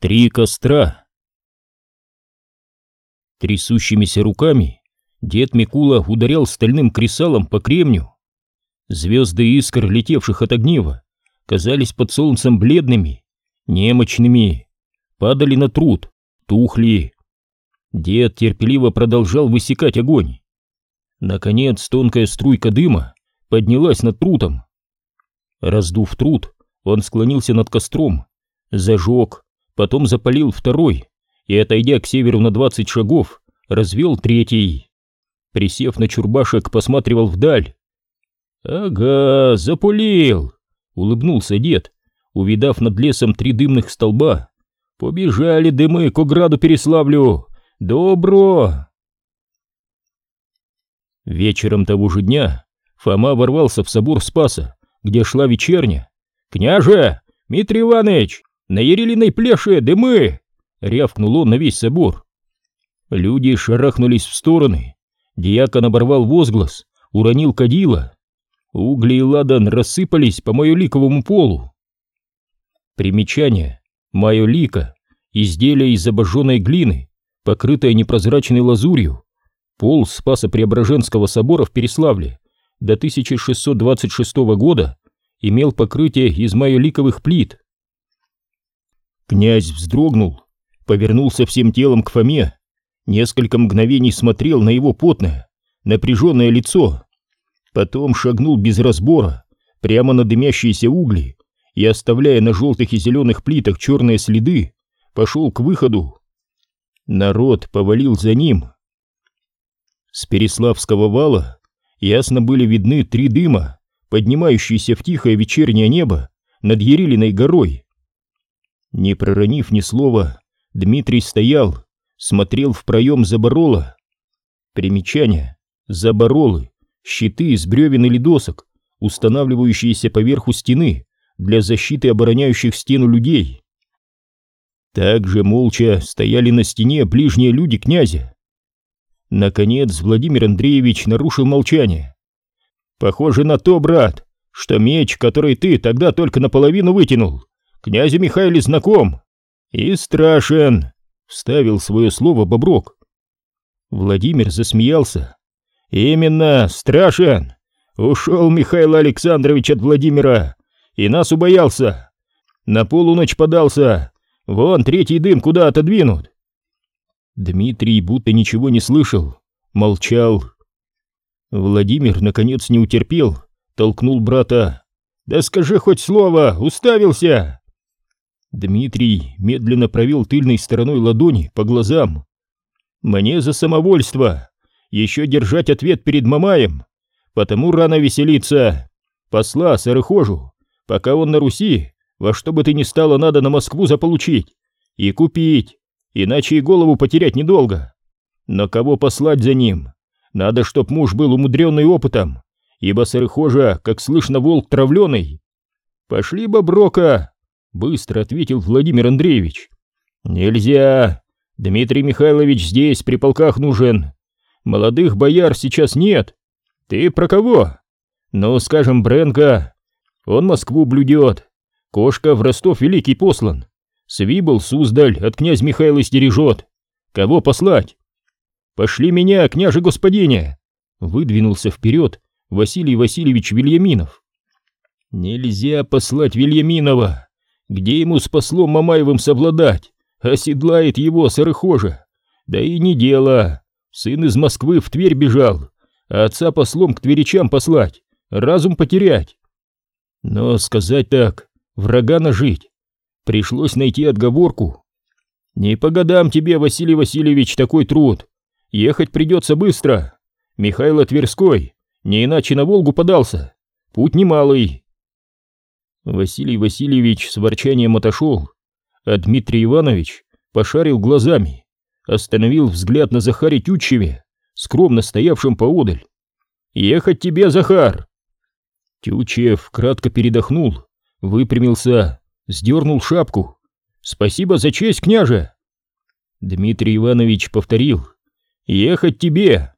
Три костра. Трясущимися руками дед Микула ударял стальным кресалом по кремню. Звезды искр, летевших от огнива, казались под солнцем бледными, немощными, падали на труд, тухли. Дед терпеливо продолжал высекать огонь. Наконец тонкая струйка дыма поднялась над трутом. Раздув труд, он склонился над костром, зажег, потом запалил второй и, отойдя к северу на двадцать шагов, развел третий. Присев на чурбашек, посматривал вдаль. «Ага, запулил!» — улыбнулся дед, увидав над лесом три дымных столба. «Побежали дымы к ограду Переславлю! Добро!» Вечером того же дня Фома ворвался в собор Спаса, где шла вечерня. «Княже! Митрий Иванович! На Ерилиной плеше дымы!» — рявкнул он на весь собор. Люди шарахнулись в стороны. Диакон оборвал возглас, уронил кадила. Угли и ладан рассыпались по майоликовому полу. Примечание. Майолика — изделие из обожженной глины, покрытое непрозрачной лазурью, Пол Спаса-Преображенского собора в Переславле до 1626 года имел покрытие из майоликовых плит. Князь вздрогнул, повернулся всем телом к Фоме, несколько мгновений смотрел на его потное, напряженное лицо, потом шагнул без разбора прямо на дымящиеся угли и, оставляя на желтых и зеленых плитах черные следы, пошел к выходу. Народ повалил за ним, с Переславского вала ясно были видны три дыма, поднимающиеся в тихое вечернее небо над Ерилиной горой. Не проронив ни слова, Дмитрий стоял, смотрел в проем заборола. Примечание. Заборолы. Щиты из бревен или досок, устанавливающиеся поверху стены для защиты обороняющих стену людей. Также молча стояли на стене ближние люди князя. Наконец Владимир Андреевич нарушил молчание. «Похоже на то, брат, что меч, который ты тогда только наполовину вытянул, князю Михаиле знаком и страшен», — вставил свое слово Боброк. Владимир засмеялся. «Именно, страшен. Ушел Михаил Александрович от Владимира и нас убоялся. На полуночь подался. Вон третий дым куда отодвинут. Дмитрий будто ничего не слышал, молчал. Владимир, наконец, не утерпел, толкнул брата. «Да скажи хоть слово, уставился!» Дмитрий медленно провел тыльной стороной ладони по глазам. «Мне за самовольство! Еще держать ответ перед Мамаем! Потому рано веселиться! Посла Сарыхожу, пока он на Руси, во что бы ты ни стало надо на Москву заполучить и купить, иначе и голову потерять недолго. Но кого послать за ним? Надо, чтоб муж был умудренный опытом, ибо сырхожа, как слышно, волк травленый. «Пошли, Боброка!» — быстро ответил Владимир Андреевич. «Нельзя! Дмитрий Михайлович здесь, при полках нужен. Молодых бояр сейчас нет. Ты про кого? Ну, скажем, Бренка. Он Москву блюдет. Кошка в Ростов Великий послан. Свибл, Суздаль от князь Михаила стережет. Кого послать? Пошли меня, княже господине! Выдвинулся вперед Василий Васильевич Вильяминов. Нельзя послать Вильяминова. Где ему с послом Мамаевым совладать? Оседлает его сырохожа. Да и не дело. Сын из Москвы в Тверь бежал, а отца послом к тверичам послать, разум потерять. Но сказать так, врага нажить, Пришлось найти отговорку. Не по годам тебе, Василий Васильевич, такой труд. Ехать придется быстро. Михаил Тверской не иначе на Волгу подался. Путь немалый. Василий Васильевич с ворчанием отошел, а Дмитрий Иванович пошарил глазами, остановил взгляд на Захаре Тютчеве, скромно стоявшем поодаль. «Ехать тебе, Захар!» Тютчев кратко передохнул, выпрямился сдернул шапку. «Спасибо за честь, княже!» Дмитрий Иванович повторил. «Ехать тебе!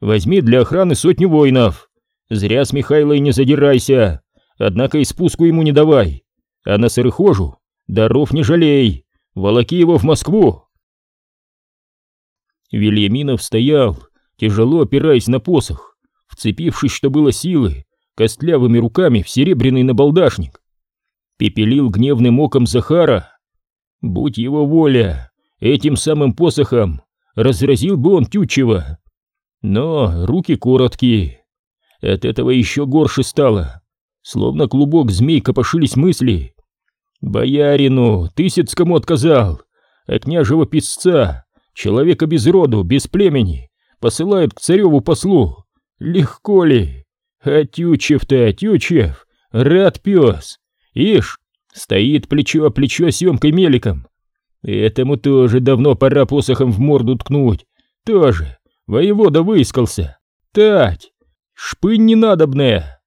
Возьми для охраны сотню воинов. Зря с Михайлой не задирайся, однако и спуску ему не давай. А на сырхожу даров не жалей, волоки его в Москву. Вильяминов стоял, тяжело опираясь на посох, вцепившись, что было силы, костлявыми руками в серебряный набалдашник. Пепелил гневным оком Захара. Будь его воля, этим самым посохом разразил бы он Тютчева. Но руки короткие. От этого еще горше стало. Словно клубок змей копошились мысли. Боярину, Тысяцкому отказал, а княжего писца, человека без роду, без племени, посылают к цареву послу. Легко ли? А Тючев-то, Тючев, рад пес. Ишь, стоит плечо о плечо с Емкой Меликом. Этому тоже давно пора посохом в морду ткнуть. Тоже, воевода выискался. Тать, шпынь ненадобная.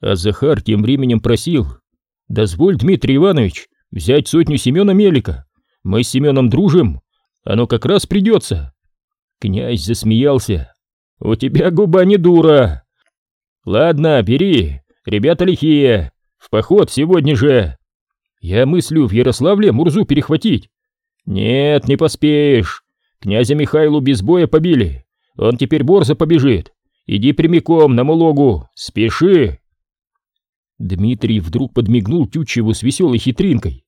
А Захар тем временем просил, «Дозволь, Дмитрий Иванович, взять сотню Семена Мелика. Мы с Семеном дружим, оно как раз придется». Князь засмеялся. «У тебя губа не дура». «Ладно, бери, ребята лихие, в поход сегодня же». «Я мыслю в Ярославле Мурзу перехватить». «Нет, не поспеешь. Князя Михайлу без боя побили, он теперь борзо побежит. Иди прямиком на Мулогу, спеши». Дмитрий вдруг подмигнул Тютчеву с веселой хитринкой.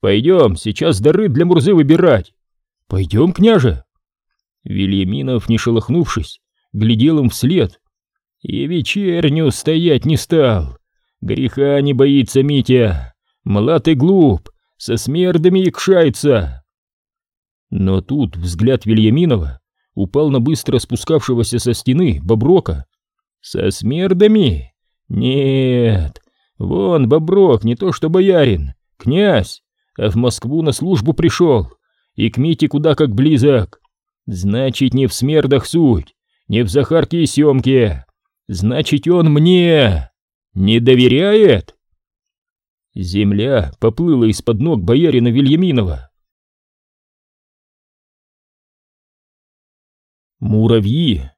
«Пойдем, сейчас дары для Мурзы выбирать». «Пойдем, княже». Вильяминов, не шелохнувшись, глядел им вслед. И вечерню стоять не стал. Греха не боится Митя. Млад и глуп, со смердами икшается. Но тут взгляд Вильяминова упал на быстро спускавшегося со стены Боброка. Со смердами? Нет, Вон, Боброк, не то что боярин, князь, а в Москву на службу пришел, и к Мите куда как близок. Значит, не в смердах суть, не в Захарке и Семке. Значит, он мне не доверяет? Земля поплыла из-под ног боярина Вильяминова. Муравьи.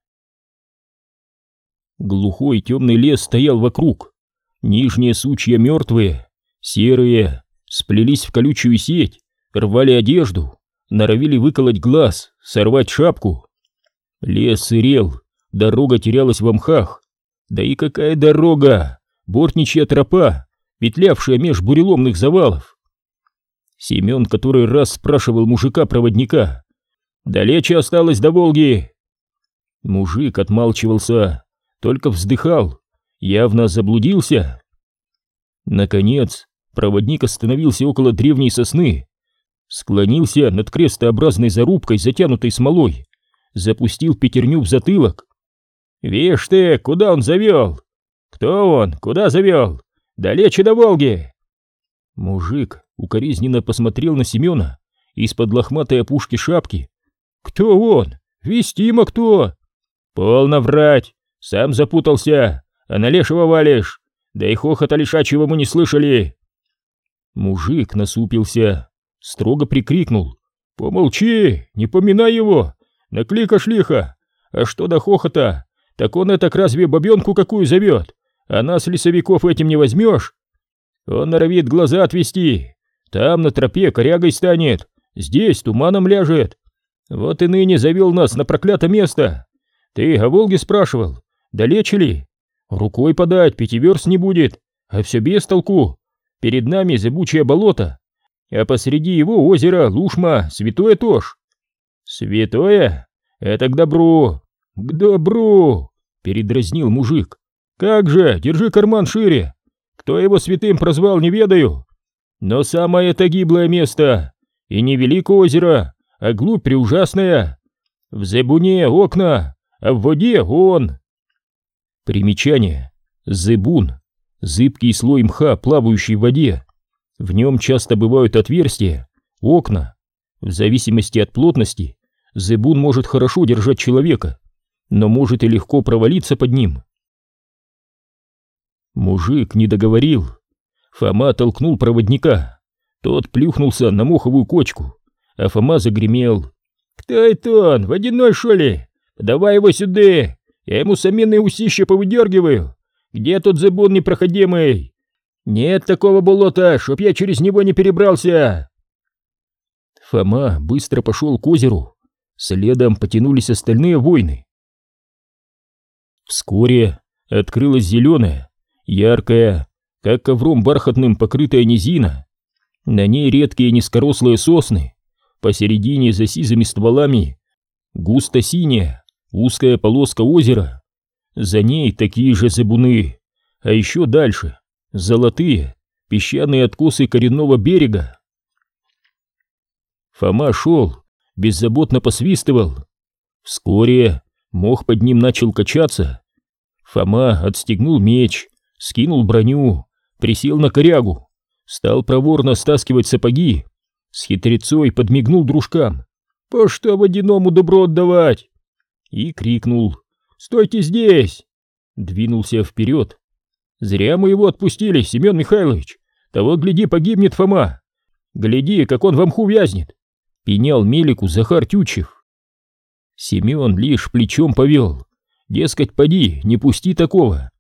Глухой темный лес стоял вокруг, Нижние сучья мертвые, серые, сплелись в колючую сеть, рвали одежду, норовили выколоть глаз, сорвать шапку. Лес сырел, дорога терялась в мхах. Да и какая дорога! Бортничья тропа, петлявшая меж буреломных завалов. Семен который раз спрашивал мужика-проводника. «Далече осталось до Волги?» Мужик отмалчивался, только вздыхал, явно заблудился. Наконец, проводник остановился около древней сосны, склонился над крестообразной зарубкой, затянутой смолой, запустил пятерню в затылок. «Вишь ты, куда он завел? Кто он? Куда завел? Далече до Волги!» Мужик укоризненно посмотрел на Семена из-под лохматой опушки шапки. «Кто он? Вестимо кто?» «Полно врать! Сам запутался! А на лешего валишь, да и хохота лишачьего мы не слышали. Мужик насупился, строго прикрикнул. «Помолчи, не поминай его, накликаш лихо, а что до хохота, так он это разве бабенку какую зовет, а нас, лесовиков, этим не возьмешь? Он норовит глаза отвести, там на тропе корягой станет, здесь туманом ляжет. Вот и ныне завел нас на проклятое место. Ты о Волге спрашивал, далече ли? Рукой подать пятиверст не будет, а все без толку. Перед нами зыбучее болото, а посреди его озеро Лушма, святое тоже. Святое? Это к добру. К добру, передразнил мужик. Как же, держи карман шире. Кто его святым прозвал, не ведаю. Но самое это гиблое место. И не великое озеро, а глубь преужасная. В зебуне окна, а в воде он. Примечание. Зыбун. Зыбкий слой мха, плавающий в воде. В нем часто бывают отверстия, окна. В зависимости от плотности, зыбун может хорошо держать человека, но может и легко провалиться под ним. Мужик не договорил. Фома толкнул проводника. Тот плюхнулся на моховую кочку, а Фома загремел. «Кто это он? Водяной, что ли? Давай его сюда! Я ему соменные усища повыдергиваю. Где тот зыбун непроходимый? «Нет такого болота, чтоб я через него не перебрался!» Фома быстро пошел к озеру, следом потянулись остальные воины. Вскоре открылась зеленая, яркая, как ковром бархатным покрытая низина. На ней редкие низкорослые сосны, посередине за сизыми стволами густо синяя, узкая полоска озера. За ней такие же забуны, а еще дальше золотые песчаные откосы коренного берега. Фома шел, беззаботно посвистывал. Вскоре мох под ним начал качаться. Фома отстегнул меч, скинул броню, присел на корягу, стал проворно стаскивать сапоги, с хитрецой подмигнул дружкам. «По что водяному добро отдавать?» И крикнул. «Стойте здесь!» Двинулся вперед. «Зря мы его отпустили, Семен Михайлович. Того, гляди, погибнет Фома. Гляди, как он в мху вязнет!» Пенял Мелику Захар Тючев. Семен лишь плечом повел. Дескать, поди, не пусти такого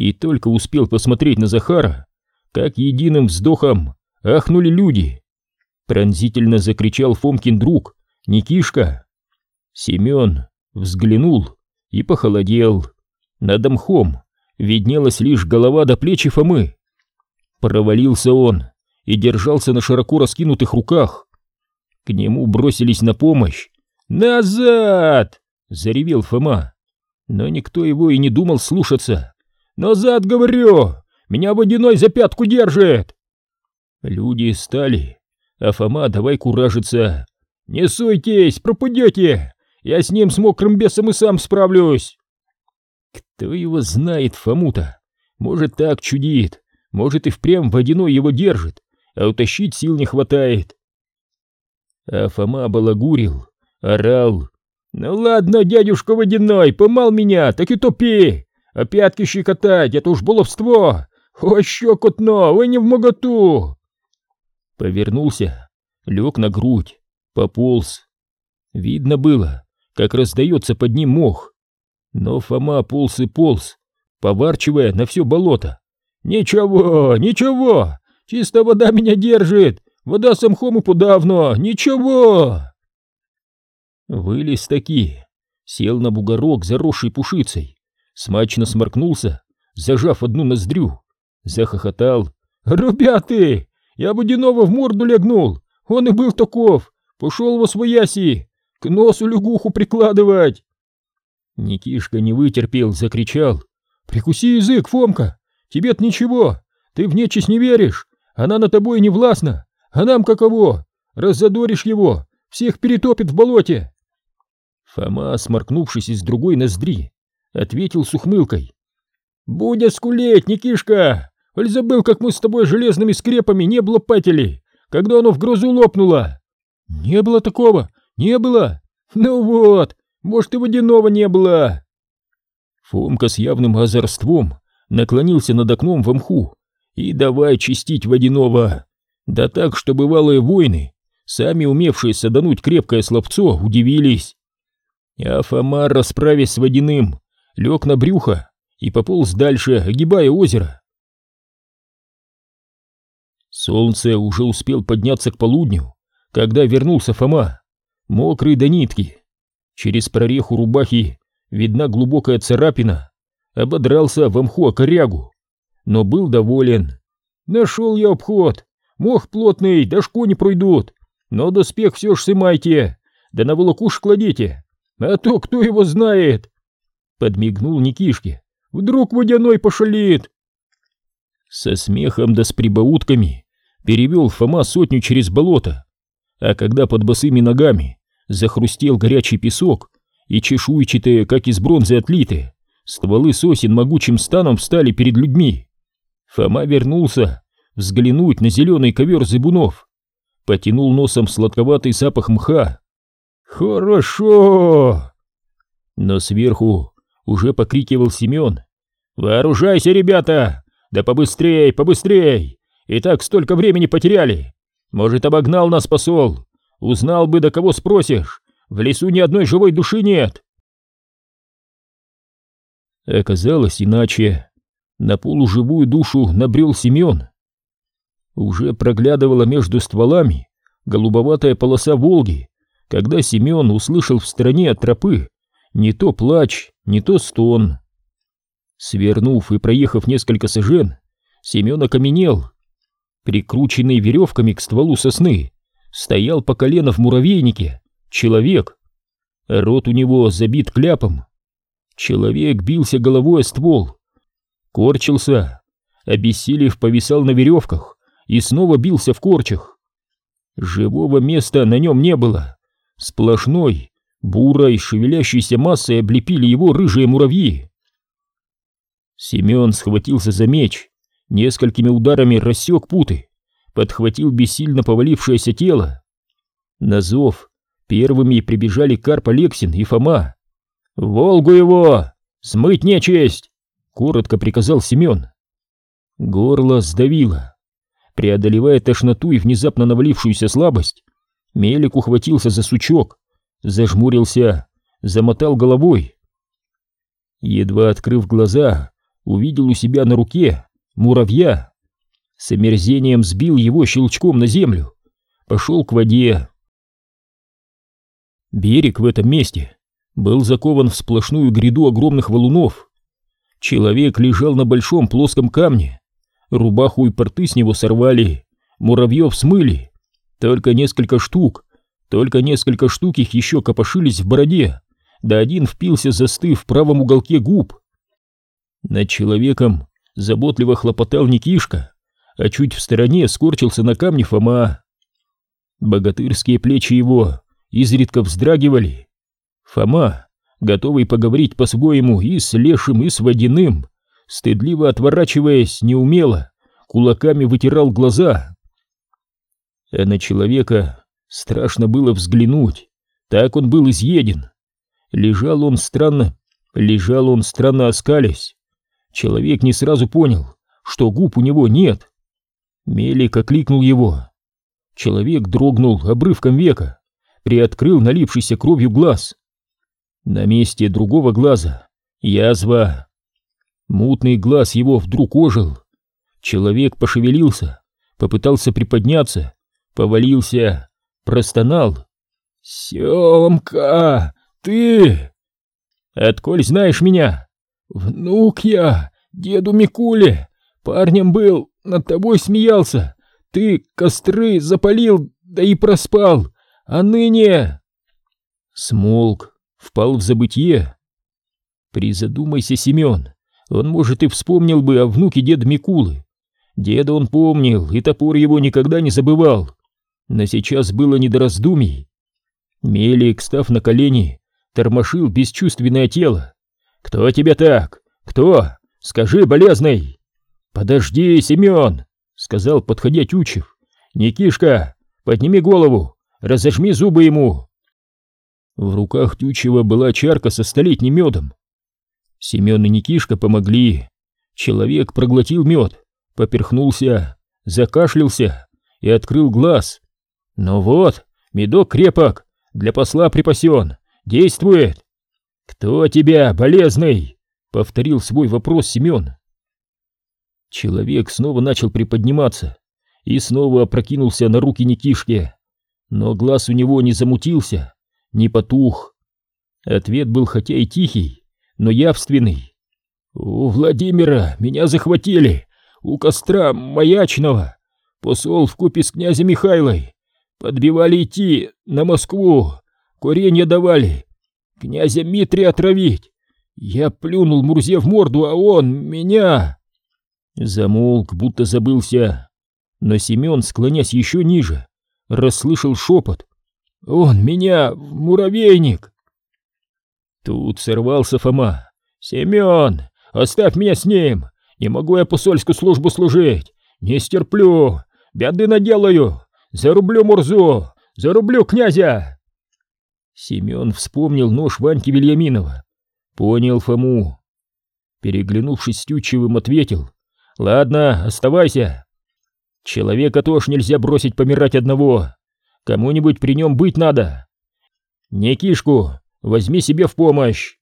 и только успел посмотреть на Захара, как единым вздохом ахнули люди. Пронзительно закричал Фомкин друг, Никишка. Семен взглянул и похолодел. Над мхом виднелась лишь голова до плечи Фомы. Провалился он и держался на широко раскинутых руках. К нему бросились на помощь. «Назад!» — заревел Фома. Но никто его и не думал слушаться. «Назад, говорю! Меня водяной за пятку держит!» Люди стали, а Фома давай куражиться. «Не суйтесь, пропадете! Я с ним с мокрым бесом и сам справлюсь!» Кто его знает, Фому-то? Может, так чудит, может, и впрямь водяной его держит, а утащить сил не хватает. А Фома балагурил, орал. «Ну ладно, дядюшка водяной, помал меня, так и топи! А пятки щекотать — это уж баловство! О, щекотно, вы не в моготу!» Повернулся, лег на грудь, пополз. Видно было, как раздается под ним мох. Но Фома полз и полз, поворчивая на все болото. «Ничего, ничего! Чистая вода меня держит! Вода с мхом и подавно! Ничего!» Вылез таки, сел на бугорок, заросший пушицей, смачно сморкнулся, зажав одну ноздрю, захохотал. «Ребята, я Водянова в морду легнул, он и был таков, пошел во свояси, к носу лягуху прикладывать!» Никишка не вытерпел, закричал. «Прикуси язык, Фомка, тебе-то ничего, ты в нечисть не веришь, она на тобой не властна, а нам каково, раззадоришь его, всех перетопит в болоте!» Фома, сморкнувшись из другой ноздри, ответил с ухмылкой. «Будя скулеть, Никишка! Аль забыл, как мы с тобой железными скрепами не было патили, когда оно в грозу лопнуло?» «Не было такого! Не было! Ну вот, может и водяного не было!» Фомка с явным озорством наклонился над окном в мху и давай чистить водяного. Да так, что бывалые воины, сами умевшие садануть крепкое слабцо, удивились. А Фома, расправясь с водяным, лег на брюхо и пополз дальше, огибая озеро. Солнце уже успел подняться к полудню, когда вернулся Фома, мокрый до нитки. Через прореху рубахи видна глубокая царапина, ободрался в мху корягу, но был доволен. Нашел я обход, мох плотный, дошку не пройдут, но доспех все ж сымайте, да на волокуш кладите, а то кто его знает. Подмигнул Никишке. Вдруг водяной пошалит. Со смехом да с прибаутками перевел Фома сотню через болото, а когда под босыми ногами захрустел горячий песок и чешуйчатые, как из бронзы отлитые, стволы сосен могучим станом встали перед людьми. Фома вернулся взглянуть на зеленый ковер зыбунов, потянул носом сладковатый запах мха. «Хорошо!» Но сверху уже покрикивал Семен. «Вооружайся, ребята! Да побыстрей, побыстрей! И так столько времени потеряли! Может, обогнал нас посол? Узнал бы, до кого спросишь! В лесу ни одной живой души нет!» Оказалось иначе. На полуживую душу набрел Семен. Уже проглядывала между стволами голубоватая полоса Волги, когда Семен услышал в стороне от тропы не то плач, не то стон. Свернув и проехав несколько сажен, Семен окаменел. Прикрученный веревками к стволу сосны, стоял по колено в муравейнике человек. Рот у него забит кляпом. Человек бился головой о ствол, корчился, обессилев повисал на веревках и снова бился в корчах. Живого места на нем не было. Сплошной, бурой, шевелящейся массой облепили его рыжие муравьи. Семен схватился за меч, несколькими ударами рассек путы, подхватил бессильно повалившееся тело. На зов первыми прибежали Карп Алексин и Фома. «Волгу его! Смыть нечесть!» — коротко приказал Семен. Горло сдавило. Преодолевая тошноту и внезапно навалившуюся слабость, Мелик ухватился за сучок, зажмурился, замотал головой. Едва открыв глаза, увидел у себя на руке муравья. С омерзением сбил его щелчком на землю, пошел к воде. Берег в этом месте был закован в сплошную гряду огромных валунов. Человек лежал на большом плоском камне, рубаху и порты с него сорвали, муравьев смыли, только несколько штук, только несколько штук их еще копошились в бороде, да один впился, застыв в правом уголке губ. Над человеком заботливо хлопотал Никишка, а чуть в стороне скорчился на камне Фома. Богатырские плечи его изредка вздрагивали. Фома, готовый поговорить по-своему и с лешим, и с водяным, стыдливо отворачиваясь, неумело, кулаками вытирал глаза. А на человека страшно было взглянуть, так он был изъеден. Лежал он странно, лежал он странно оскалясь. Человек не сразу понял, что губ у него нет. Мелик окликнул его. Человек дрогнул обрывком века, приоткрыл налившийся кровью глаз. На месте другого глаза язва. Мутный глаз его вдруг ожил. Человек пошевелился, попытался приподняться, повалился, простонал. «Семка, ты...» «Отколь знаешь меня?» «Внук я, деду Микуле, парнем был, над тобой смеялся, ты костры запалил, да и проспал, а ныне...» Смолк, впал в забытье. Призадумайся, Семен, он, может, и вспомнил бы о внуке деда Микулы. Деда он помнил, и топор его никогда не забывал. Но сейчас было не до раздумий. Мелик, став на колени, тормошил бесчувственное тело. «Кто тебя так? Кто? Скажи, болезный!» «Подожди, Семен!» — сказал, подходя Тючев. «Никишка, подними голову, разожми зубы ему!» В руках Тючева была чарка со столетним медом. Семен и Никишка помогли. Человек проглотил мед, поперхнулся, закашлялся и открыл глаз. «Ну вот, медок крепок, для посла припасен, действует!» «Кто тебя, болезный?» — повторил свой вопрос Семен. Человек снова начал приподниматься и снова опрокинулся на руки Никишке, но глаз у него не замутился, не потух. Ответ был хотя и тихий, но явственный. «У Владимира меня захватили, у костра маячного, посол вкупе с князем Михайлой, подбивали идти на Москву, куренье давали, Князя Митрия отравить! Я плюнул Мурзе в морду, а он меня...» Замолк, будто забылся. Но Семен, склонясь еще ниже, расслышал шепот. «Он меня муравейник!» Тут сорвался Фома. «Семен, оставь меня с ним! Не могу я посольскую службу служить! Не стерплю! Беды наделаю! Зарублю Мурзу! Зарублю князя!» Семен вспомнил нож Ваньки Вильяминова. Понял Фому. Переглянувшись с Тютчевым, ответил. «Ладно, оставайся. Человека тоже нельзя бросить помирать одного. Кому-нибудь при нем быть надо. Никишку возьми себе в помощь».